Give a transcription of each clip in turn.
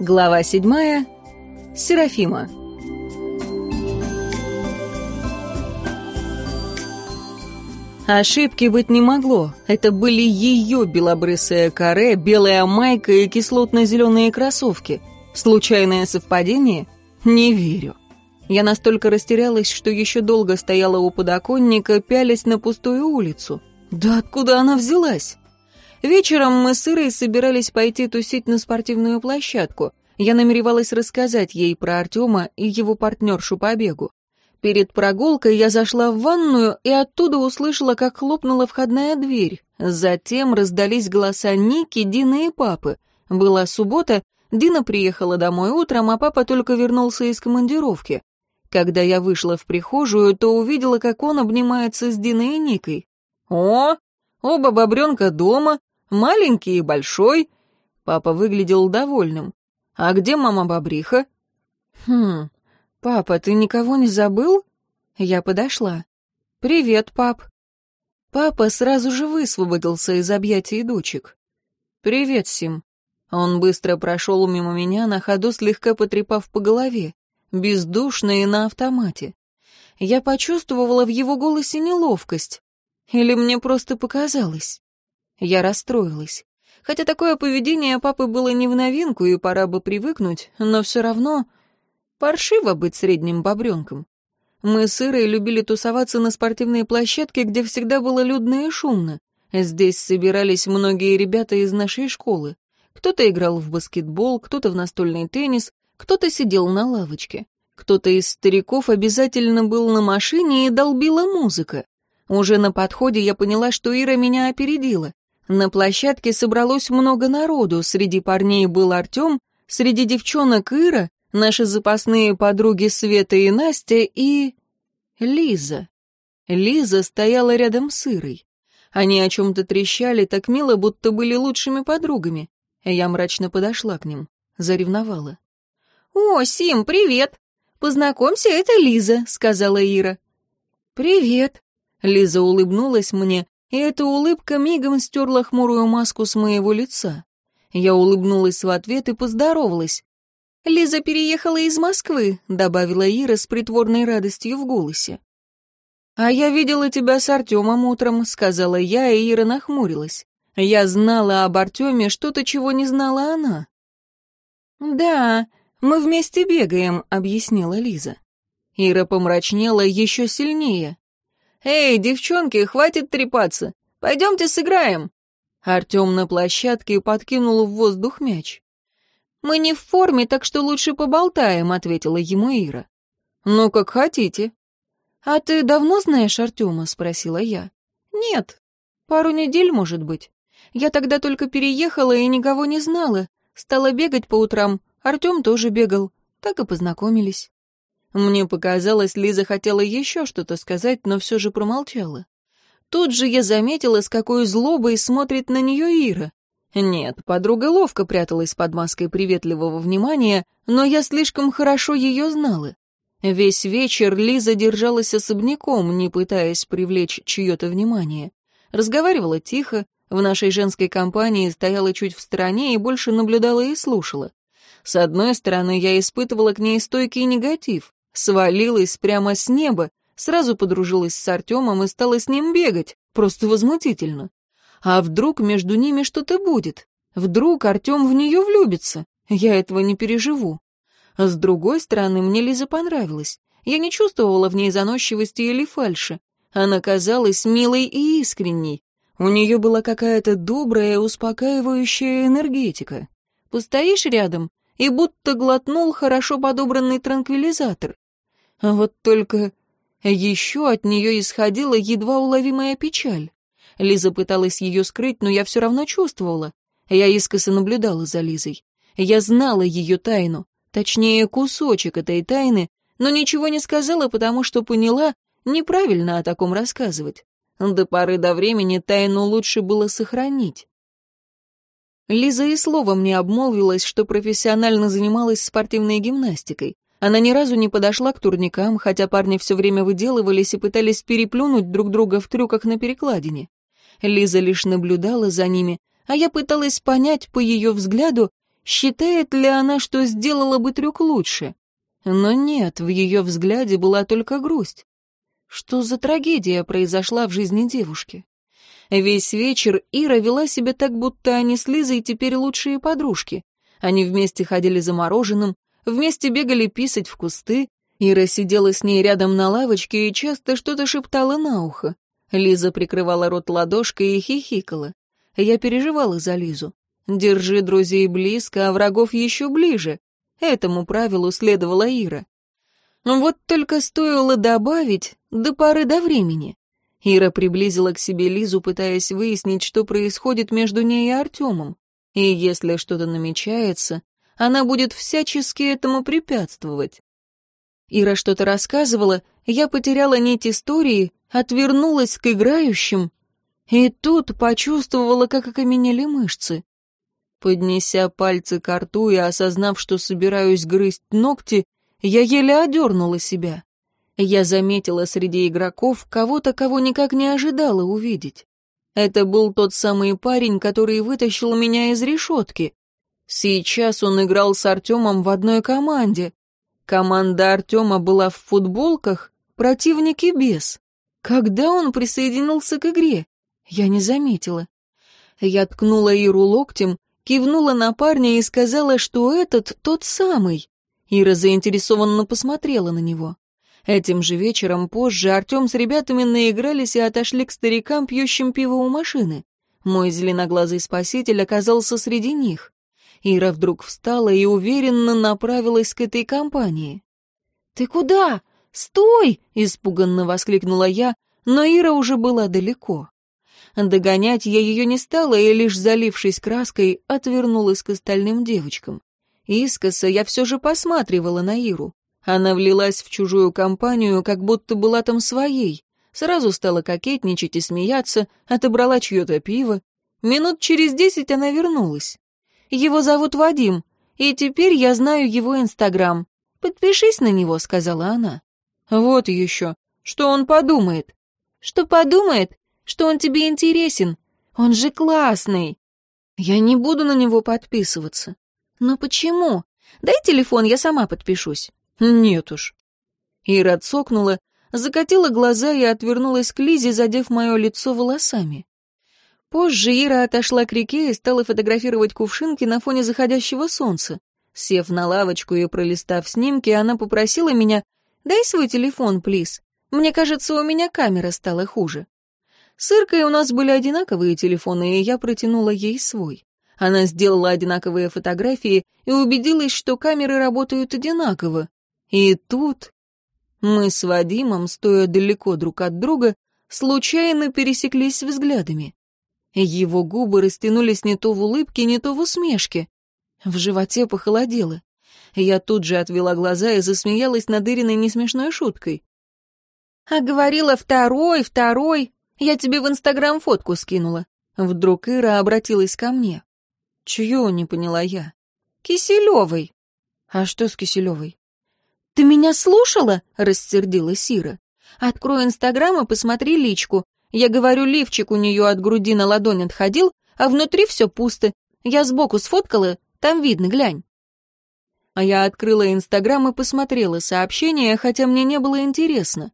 Глава 7. Серафима. Ошибки быть не могло. Это были её белобрысое каре, белая майка и кислотно-зеленые кроссовки. Случайное совпадение? Не верю. Я настолько растерялась, что ещё долго стояла у подоконника, пялясь на пустую улицу. Да откуда она взялась? Вечером мы с Ирой собирались пойти тусить на спортивную площадку. Я намеревалась рассказать ей про Артема и его партнершу по бегу. Перед прогулкой я зашла в ванную и оттуда услышала, как хлопнула входная дверь. Затем раздались голоса Ники, Дины и папы. Была суббота, Дина приехала домой утром, а папа только вернулся из командировки. Когда я вышла в прихожую, то увидела, как он обнимается с Диной и Никой. «О, оба бобренка дома, Маленький и большой. Папа выглядел довольным. А где мама Бобриха? Хм, папа, ты никого не забыл? Я подошла. Привет, пап. Папа сразу же высвободился из объятий дочек. Привет, Сим. Он быстро прошел мимо меня, на ходу слегка потрепав по голове, бездушно и на автомате. Я почувствовала в его голосе неловкость. Или мне просто показалось? Я расстроилась. Хотя такое поведение папы было не в новинку, и пора бы привыкнуть, но все равно паршиво быть средним бобренком. Мы с Ирой любили тусоваться на спортивной площадке, где всегда было людно и шумно. Здесь собирались многие ребята из нашей школы. Кто-то играл в баскетбол, кто-то в настольный теннис, кто-то сидел на лавочке. Кто-то из стариков обязательно был на машине и долбила музыка. Уже на подходе я поняла, что Ира меня опередила. На площадке собралось много народу, среди парней был Артем, среди девчонок Ира, наши запасные подруги Света и Настя и... Лиза. Лиза стояла рядом с Ирой. Они о чем-то трещали так мило, будто были лучшими подругами. Я мрачно подошла к ним, заревновала. «О, Сим, привет! Познакомься, это Лиза», — сказала Ира. «Привет», — Лиза улыбнулась мне, и эта улыбка мигом стерла хмурую маску с моего лица. Я улыбнулась в ответ и поздоровалась. «Лиза переехала из Москвы», — добавила Ира с притворной радостью в голосе. «А я видела тебя с Артемом утром», — сказала я, и Ира нахмурилась. «Я знала об Артеме что-то, чего не знала она». «Да, мы вместе бегаем», — объяснила Лиза. Ира помрачнела еще сильнее. «Эй, девчонки, хватит трепаться! Пойдемте сыграем!» Артем на площадке подкинул в воздух мяч. «Мы не в форме, так что лучше поболтаем», — ответила ему Ира. «Ну, как хотите». «А ты давно знаешь Артема?» — спросила я. «Нет. Пару недель, может быть. Я тогда только переехала и никого не знала. Стала бегать по утрам. Артем тоже бегал. Так и познакомились». Мне показалось, Лиза хотела еще что-то сказать, но все же промолчала. Тут же я заметила, с какой злобой смотрит на нее Ира. Нет, подруга ловко пряталась под маской приветливого внимания, но я слишком хорошо ее знала. Весь вечер Лиза держалась особняком, не пытаясь привлечь чье-то внимание. Разговаривала тихо, в нашей женской компании стояла чуть в стороне и больше наблюдала и слушала. С одной стороны, я испытывала к ней стойкий негатив. Свалилась прямо с неба, сразу подружилась с Артемом и стала с ним бегать. Просто возмутительно. А вдруг между ними что-то будет? Вдруг Артем в нее влюбится? Я этого не переживу. С другой стороны, мне Лиза понравилась. Я не чувствовала в ней заносчивости или фальши. Она казалась милой и искренней. У нее была какая-то добрая, успокаивающая энергетика. Постоишь рядом и будто глотнул хорошо подобранный транквилизатор. А вот только еще от нее исходила едва уловимая печаль. Лиза пыталась ее скрыть, но я все равно чувствовала. Я искоса наблюдала за Лизой. Я знала ее тайну, точнее, кусочек этой тайны, но ничего не сказала, потому что поняла, неправильно о таком рассказывать. До поры до времени тайну лучше было сохранить. Лиза и словом не обмолвилась, что профессионально занималась спортивной гимнастикой. Она ни разу не подошла к турникам, хотя парни все время выделывались и пытались переплюнуть друг друга в трюках на перекладине. Лиза лишь наблюдала за ними, а я пыталась понять по ее взгляду, считает ли она, что сделала бы трюк лучше. Но нет, в ее взгляде была только грусть. Что за трагедия произошла в жизни девушки? Весь вечер Ира вела себя так, будто они с Лизой теперь лучшие подружки. Они вместе ходили за мороженым, вместе бегали писать в кусты. Ира сидела с ней рядом на лавочке и часто что-то шептала на ухо. Лиза прикрывала рот ладошкой и хихикала. Я переживала за Лизу. Держи друзей близко, а врагов еще ближе. Этому правилу следовала Ира. Вот только стоило добавить до поры до времени. Ира приблизила к себе Лизу, пытаясь выяснить, что происходит между ней и Артемом. И если что-то намечается, она будет всячески этому препятствовать. Ира что-то рассказывала, я потеряла нить истории, отвернулась к играющим, и тут почувствовала, как окаменели мышцы. Поднеся пальцы к рту и осознав, что собираюсь грызть ногти, я еле одернула себя. Я заметила среди игроков кого-то, кого никак не ожидала увидеть. Это был тот самый парень, который вытащил меня из решетки. Сейчас он играл с Артемом в одной команде. Команда Артема была в футболках, противники без. Когда он присоединился к игре? Я не заметила. Я ткнула Иру локтем, кивнула на парня и сказала, что этот тот самый. Ира заинтересованно посмотрела на него. Этим же вечером позже Артем с ребятами наигрались и отошли к старикам, пьющим пиво у машины. Мой зеленоглазый спаситель оказался среди них. Ира вдруг встала и уверенно направилась к этой компании. «Ты куда? Стой!» — испуганно воскликнула я, но Ира уже была далеко. Догонять я ее не стала и, лишь залившись краской, отвернулась к остальным девочкам. Искоса я все же посматривала на Иру. Она влилась в чужую компанию, как будто была там своей. Сразу стала кокетничать и смеяться, отобрала чье-то пиво. Минут через десять она вернулась. Его зовут Вадим, и теперь я знаю его Инстаграм. Подпишись на него», — сказала она. «Вот еще. Что он подумает?» «Что подумает? Что он тебе интересен? Он же классный!» «Я не буду на него подписываться». «Но почему? Дай телефон, я сама подпишусь». «Нет уж». Ира отсокнула, закатила глаза и отвернулась к Лизе, задев мое лицо волосами. Позже Ира отошла к реке и стала фотографировать кувшинки на фоне заходящего солнца. Сев на лавочку и пролистав снимки, она попросила меня «Дай свой телефон, плиз. Мне кажется, у меня камера стала хуже». С Иркой у нас были одинаковые телефоны, и я протянула ей свой. Она сделала одинаковые фотографии и убедилась, что камеры работают одинаково. И тут мы с Вадимом, стоя далеко друг от друга, случайно пересеклись взглядами. Его губы растянулись не то в улыбке, не то в усмешке. В животе похолодело. Я тут же отвела глаза и засмеялась над Ириной несмешной шуткой. «А говорила второй, второй. Я тебе в Инстаграм фотку скинула». Вдруг Ира обратилась ко мне. «Чью?» — не поняла я. «Киселевой». «А что с Киселевой?» «Ты меня слушала?» — рассердилась Ира. «Открой Инстаграм и посмотри личку. Я говорю, лифчик у нее от груди на ладонь отходил, а внутри все пусто. Я сбоку сфоткала, там видно, глянь. А я открыла Инстаграм и посмотрела сообщение, хотя мне не было интересно.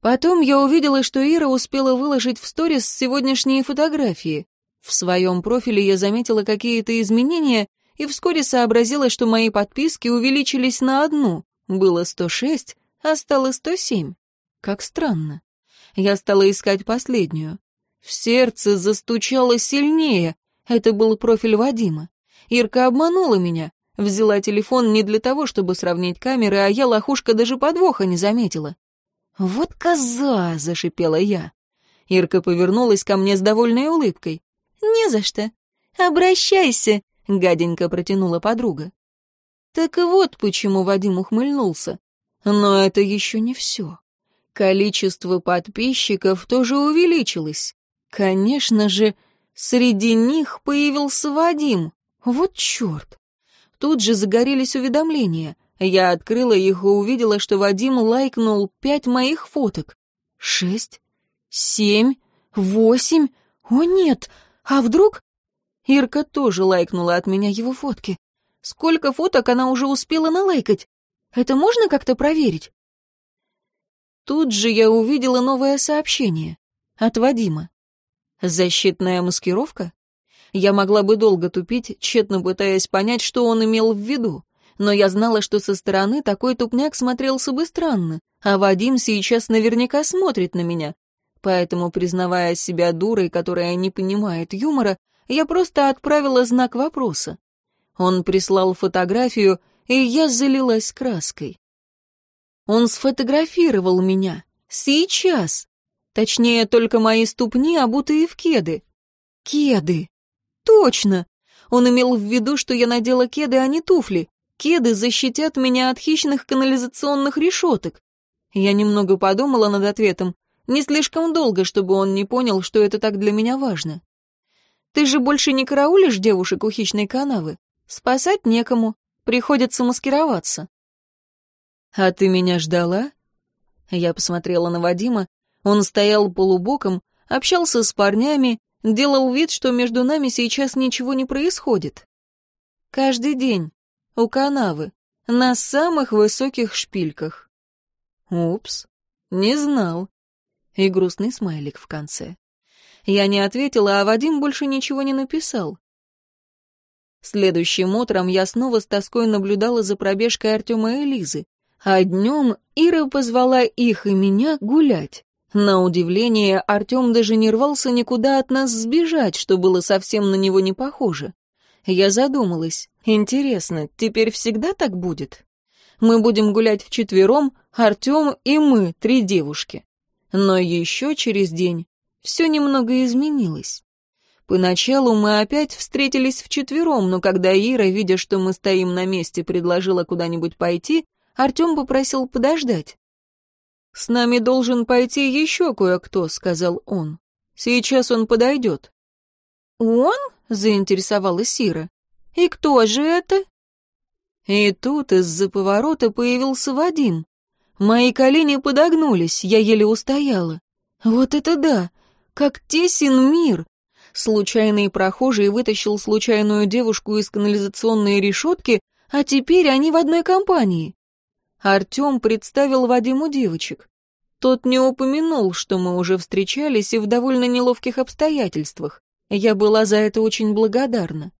Потом я увидела, что Ира успела выложить в сторис сегодняшние фотографии. В своем профиле я заметила какие-то изменения и вскоре сообразила, что мои подписки увеличились на одну. Было 106, а стало 107. Как странно. Я стала искать последнюю. В сердце застучало сильнее. Это был профиль Вадима. Ирка обманула меня. Взяла телефон не для того, чтобы сравнить камеры, а я лохушка даже подвоха не заметила. «Вот коза!» — зашипела я. Ирка повернулась ко мне с довольной улыбкой. «Не за что. Обращайся!» — гаденько протянула подруга. Так вот почему Вадим ухмыльнулся. Но это еще не все. Количество подписчиков тоже увеличилось. Конечно же, среди них появился Вадим. Вот черт! Тут же загорелись уведомления. Я открыла их и увидела, что Вадим лайкнул пять моих фоток. Шесть, семь, восемь. О нет, а вдруг... Ирка тоже лайкнула от меня его фотки. Сколько фоток она уже успела налайкать? Это можно как-то проверить? Тут же я увидела новое сообщение. От Вадима. Защитная маскировка? Я могла бы долго тупить, тщетно пытаясь понять, что он имел в виду. Но я знала, что со стороны такой тупняк смотрелся бы странно, а Вадим сейчас наверняка смотрит на меня. Поэтому, признавая себя дурой, которая не понимает юмора, я просто отправила знак вопроса. Он прислал фотографию, и я залилась краской. Он сфотографировал меня. Сейчас. Точнее, только мои ступни, обутые в кеды. Кеды. Точно. Он имел в виду, что я надела кеды, а не туфли. Кеды защитят меня от хищных канализационных решеток. Я немного подумала над ответом. Не слишком долго, чтобы он не понял, что это так для меня важно. Ты же больше не караулишь девушек у хищной канавы? Спасать некому. Приходится маскироваться. «А ты меня ждала?» Я посмотрела на Вадима. Он стоял полубоком, общался с парнями, делал вид, что между нами сейчас ничего не происходит. Каждый день. У канавы. На самых высоких шпильках. Упс. Не знал. И грустный смайлик в конце. Я не ответила, а Вадим больше ничего не написал. Следующим утром я снова с тоской наблюдала за пробежкой Артема и Лизы. А днем Ира позвала их и меня гулять. На удивление, Артем даже не рвался никуда от нас сбежать, что было совсем на него не похоже. Я задумалась. Интересно, теперь всегда так будет? Мы будем гулять вчетвером, Артем и мы, три девушки. Но еще через день все немного изменилось. Поначалу мы опять встретились вчетвером, но когда Ира, видя, что мы стоим на месте, предложила куда-нибудь пойти, Артем попросил подождать. «С нами должен пойти еще кое-кто», — сказал он. «Сейчас он подойдет». «Он?» — заинтересовалась Сира. «И кто же это?» И тут из-за поворота появился Вадим. Мои колени подогнулись, я еле устояла. Вот это да! Как тесен мир! Случайный прохожий вытащил случайную девушку из канализационной решетки, а теперь они в одной компании. Артем представил Вадиму девочек. Тот не упомянул, что мы уже встречались и в довольно неловких обстоятельствах. Я была за это очень благодарна.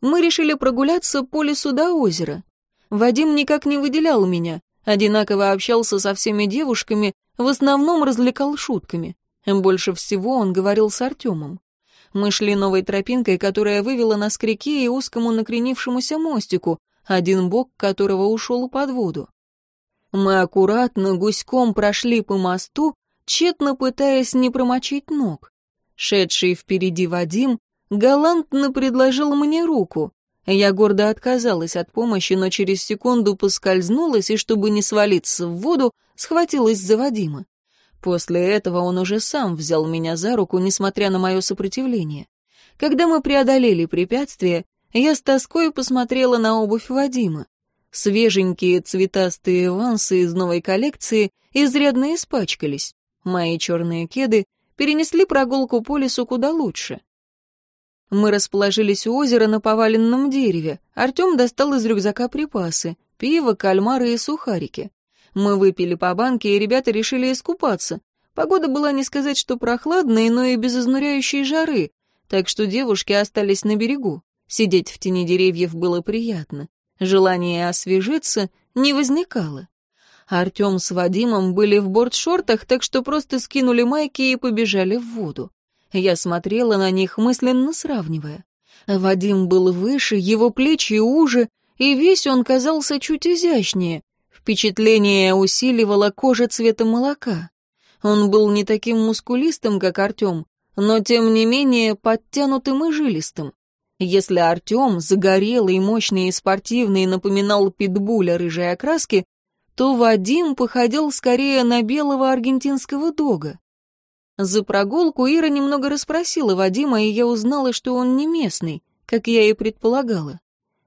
Мы решили прогуляться по лесу до озера. Вадим никак не выделял меня, одинаково общался со всеми девушками, в основном развлекал шутками. Больше всего он говорил с Артемом. Мы шли новой тропинкой, которая вывела нас к реке и узкому накренившемуся мостику, один бок которого ушел под воду. Мы аккуратно гуськом прошли по мосту, тщетно пытаясь не промочить ног. Шедший впереди Вадим галантно предложил мне руку. Я гордо отказалась от помощи, но через секунду поскользнулась и, чтобы не свалиться в воду, схватилась за Вадима. После этого он уже сам взял меня за руку, несмотря на мое сопротивление. Когда мы преодолели препятствие, я с тоской посмотрела на обувь Вадима. Свеженькие цветастые вансы из новой коллекции изрядно испачкались. Мои черные кеды перенесли прогулку по лесу куда лучше. Мы расположились у озера на поваленном дереве. Артем достал из рюкзака припасы — пиво, кальмары и сухарики. Мы выпили по банке, и ребята решили искупаться. Погода была не сказать, что прохладной, но и без изнуряющей жары, так что девушки остались на берегу. Сидеть в тени деревьев было приятно. Желание освежиться не возникало. Артем с Вадимом были в бортшортах, так что просто скинули майки и побежали в воду. Я смотрела на них, мысленно сравнивая. Вадим был выше, его плечи уже, и весь он казался чуть изящнее. Впечатление усиливало кожа цвета молока. Он был не таким мускулистым, как Артем, но тем не менее подтянутым и жилистым. Если Артем, загорелый, мощный и спортивный, напоминал питбуля рыжей окраски, то Вадим походил скорее на белого аргентинского дога. За прогулку Ира немного расспросила Вадима, и я узнала, что он не местный, как я и предполагала.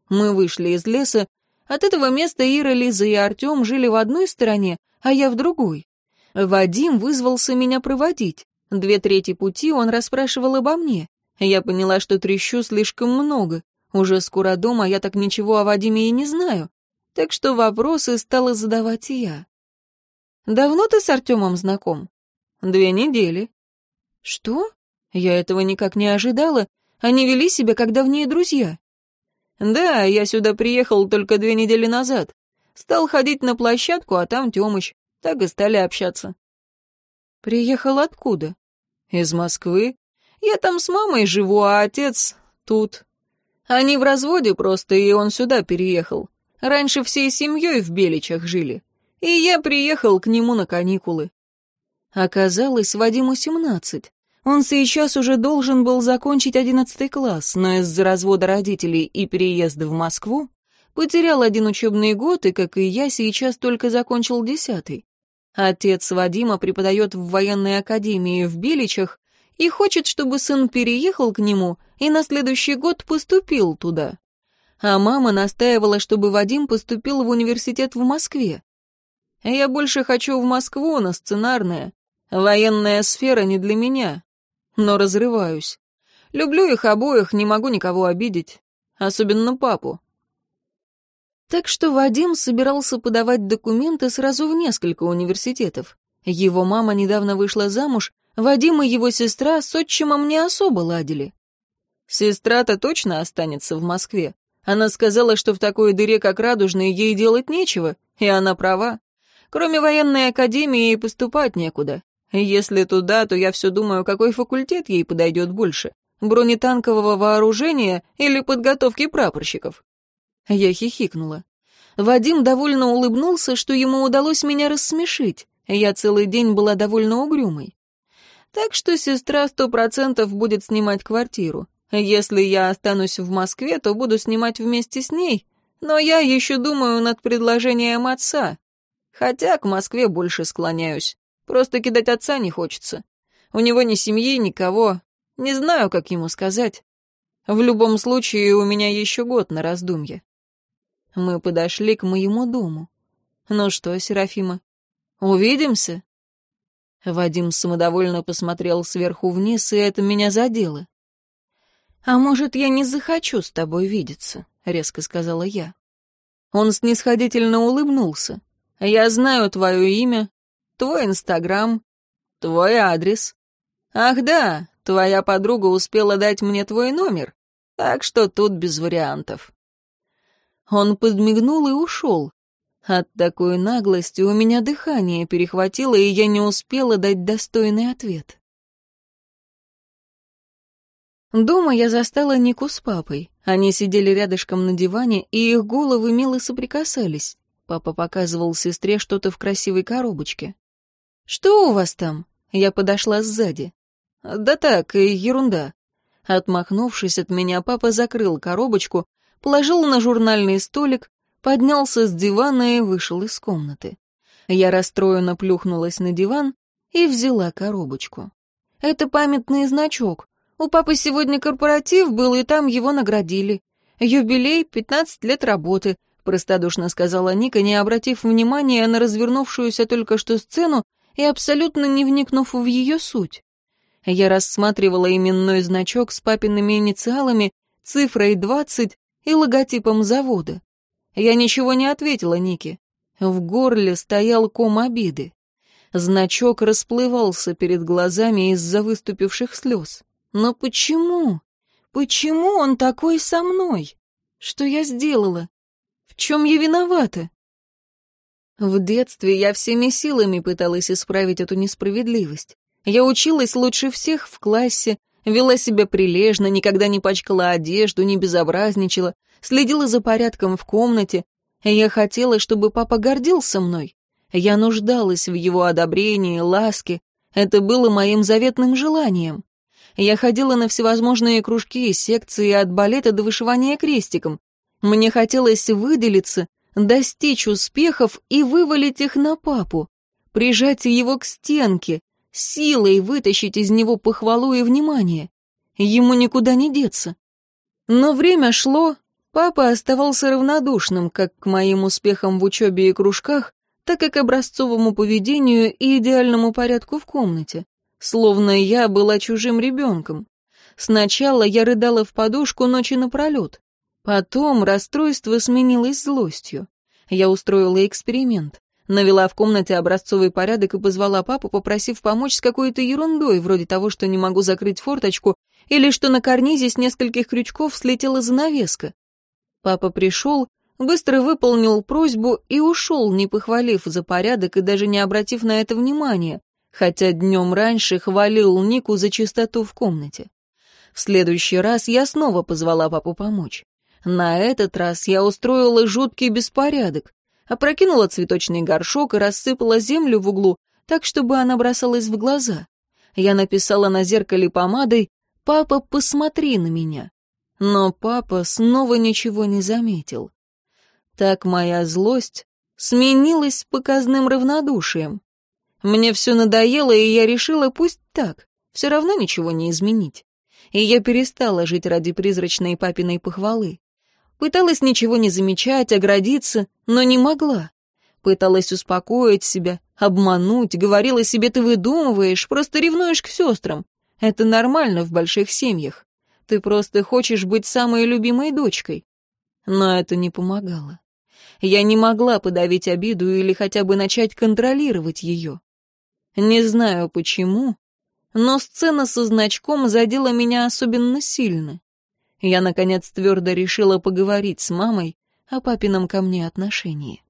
Мы вышли из леса. От этого места Ира, Лиза и Артем жили в одной стороне, а я в другой. Вадим вызвался меня проводить. Две трети пути он расспрашивал обо мне. Я поняла, что трещу слишком много. Уже скоро дома а я так ничего о Вадиме и не знаю. Так что вопросы стала задавать я. «Давно ты с Артемом знаком?» «Две недели». «Что? Я этого никак не ожидала. Они вели себя как давние друзья». «Да, я сюда приехал только две недели назад. Стал ходить на площадку, а там Тёмыч. Так и стали общаться». «Приехал откуда?» «Из Москвы. Я там с мамой живу, а отец тут. Они в разводе просто, и он сюда переехал. Раньше всей семьей в Беличах жили. И я приехал к нему на каникулы. Оказалось, Вадиму 17. Он сейчас уже должен был закончить 11 класс, но из-за развода родителей и переезда в Москву потерял один учебный год и, как и я, сейчас только закончил 10. Отец Вадима преподает в военной академии в Беличах, и хочет, чтобы сын переехал к нему и на следующий год поступил туда. А мама настаивала, чтобы Вадим поступил в университет в Москве. Я больше хочу в Москву на сценарное. Военная сфера не для меня. Но разрываюсь. Люблю их обоих, не могу никого обидеть. Особенно папу. Так что Вадим собирался подавать документы сразу в несколько университетов. Его мама недавно вышла замуж, Вадим и его сестра с отчимом не особо ладили. Сестра-то точно останется в Москве. Она сказала, что в такой дыре, как радужной, ей делать нечего, и она права. Кроме военной академии и поступать некуда. Если туда, то я все думаю, какой факультет ей подойдет больше. Бронетанкового вооружения или подготовки прапорщиков. Я хихикнула. Вадим довольно улыбнулся, что ему удалось меня рассмешить. Я целый день была довольно угрюмой. Так что сестра сто процентов будет снимать квартиру. Если я останусь в Москве, то буду снимать вместе с ней. Но я еще думаю над предложением отца. Хотя к Москве больше склоняюсь. Просто кидать отца не хочется. У него ни семьи, никого. Не знаю, как ему сказать. В любом случае, у меня еще год на раздумье. Мы подошли к моему дому. Ну что, Серафима, увидимся? Вадим самодовольно посмотрел сверху вниз, и это меня задело. «А может, я не захочу с тобой видеться?» — резко сказала я. Он снисходительно улыбнулся. «Я знаю твое имя, твой Инстаграм, твой адрес. Ах да, твоя подруга успела дать мне твой номер, так что тут без вариантов». Он подмигнул и ушел, от такой наглости у меня дыхание перехватило, и я не успела дать достойный ответ. Дома я застала Нику с папой. Они сидели рядышком на диване, и их головы мило соприкасались. Папа показывал сестре что-то в красивой коробочке. «Что у вас там?» Я подошла сзади. «Да так, ерунда». Отмахнувшись от меня, папа закрыл коробочку, положил на журнальный столик, поднялся с дивана и вышел из комнаты. Я расстроенно плюхнулась на диван и взяла коробочку. Это памятный значок. У папы сегодня корпоратив был, и там его наградили. Юбилей, 15 лет работы, простодушно сказала Ника, не обратив внимания на развернувшуюся только что сцену и абсолютно не вникнув в ее суть. Я рассматривала именной значок с папиными инициалами, цифрой 20 и логотипом завода. Я ничего не ответила Нике. В горле стоял ком обиды. Значок расплывался перед глазами из-за выступивших слез. Но почему? Почему он такой со мной? Что я сделала? В чем я виновата? В детстве я всеми силами пыталась исправить эту несправедливость. Я училась лучше всех в классе, вела себя прилежно, никогда не пачкала одежду, не безобразничала, следила за порядком в комнате. Я хотела, чтобы папа гордился мной. Я нуждалась в его одобрении, ласке. Это было моим заветным желанием. Я ходила на всевозможные кружки и секции от балета до вышивания крестиком. Мне хотелось выделиться, достичь успехов и вывалить их на папу, прижать его к стенке, силой вытащить из него похвалу и внимание. Ему никуда не деться. Но время шло, Папа оставался равнодушным как к моим успехам в учебе и кружках, так и к образцовому поведению и идеальному порядку в комнате, словно я была чужим ребенком. Сначала я рыдала в подушку ночи напролет. Потом расстройство сменилось злостью. Я устроила эксперимент. Навела в комнате образцовый порядок и позвала папу, попросив помочь с какой-то ерундой, вроде того, что не могу закрыть форточку, или что на карнизе с нескольких крючков слетела занавеска. Папа пришел, быстро выполнил просьбу и ушел, не похвалив за порядок и даже не обратив на это внимания, хотя днем раньше хвалил Нику за чистоту в комнате. В следующий раз я снова позвала папу помочь. На этот раз я устроила жуткий беспорядок, опрокинула цветочный горшок и рассыпала землю в углу, так, чтобы она бросалась в глаза. Я написала на зеркале помадой «Папа, посмотри на меня». Но папа снова ничего не заметил. Так моя злость сменилась показным равнодушием. Мне все надоело, и я решила, пусть так, все равно ничего не изменить. И я перестала жить ради призрачной папиной похвалы. Пыталась ничего не замечать, оградиться, но не могла. Пыталась успокоить себя, обмануть, говорила себе, ты выдумываешь, просто ревнуешь к сестрам. Это нормально в больших семьях. Ты просто хочешь быть самой любимой дочкой. Но это не помогало. Я не могла подавить обиду или хотя бы начать контролировать ее. Не знаю почему, но сцена со значком задела меня особенно сильно. Я, наконец, твердо решила поговорить с мамой о папином ко мне отношении.